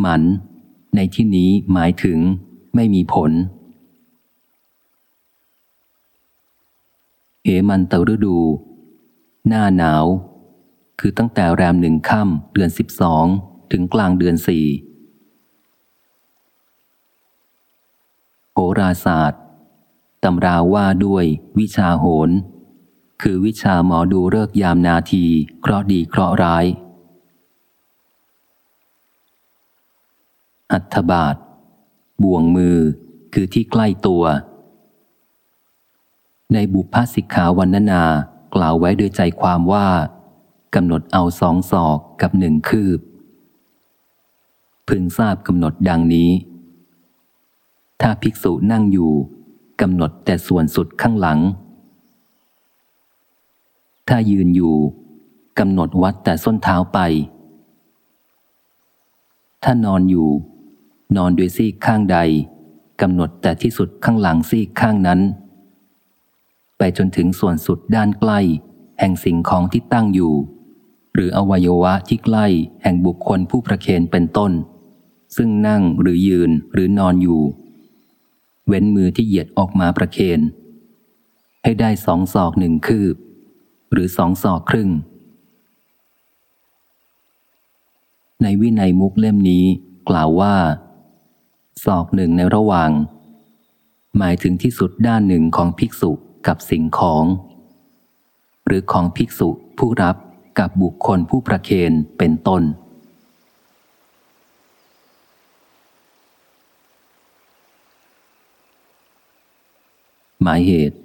หมัน ในที่นี้หมายถึงไม่มีผลเหมันตฤดู หน้าหนาว คือตั้งแต่แรมหนึ่งค่ำเดือนสิบสองถึงกลางเดือนสี่โหราศาสตร์ตำราว่าด้วยวิชาโหน คือวิชาหมอดูเลิกยามนาที เคราะดีเคราะร้าย อัฐบาท บ่วงมือ คือที่ใกล้ตัว ในบุพสิกขาวันนนากล่าวไว้โดยใจความว่ากำหนดเอาสองศอกกับหนึ่งคืบ พึงทราบกำหนดดังนี้ ถ้าภิกษุนั่งอยู่กำหนดแต่ส่วนสุดข้างหลัง ถ้ายืนอยู่กำหนดวัดแต่ส้นเท้าไป ถ้านอนอยู่ นอนด้วยซีกข้างใดกำหนดแต่ที่สุดข้างหลังซีกข้างนั้น ไปจนถึงส่วนสุดด้านใกล้ แห่งสิ่งของที่ตั้งอยู่ หรืออวัยวะที่ใกล้แห่งบุคคลผู้ประเคนเป็นต้น ซึ่งนั่งหรือยืนหรือนอนอยู่ เว้นมือที่เหยียดออกมาประเคน ให้ได้สองศอกหนึ่งคืบ หรือสองศอกครึ่ง ในวินัยมุกเล่มนี้กล่าวว่า ศอกหนึ่งในระหว่าง หมายถึงที่สุดด้านหนึ่งของภิกษุกับสิ่งของ หรือของภิกษุผู้รับกับบุคคลผู้ประเคนเป็นต้น หมายเหตุ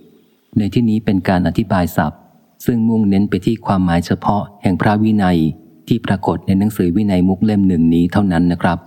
ในที่นี้เป็นการอธิบายศัพท์ ซึ่งมุ่งเน้นไปที่ความหมายเฉพาะแห่งพระวินัยที่ปรากฏในหนังสือวินัยมุกเล่มหนึ่งนี้เท่านั้นนะครับ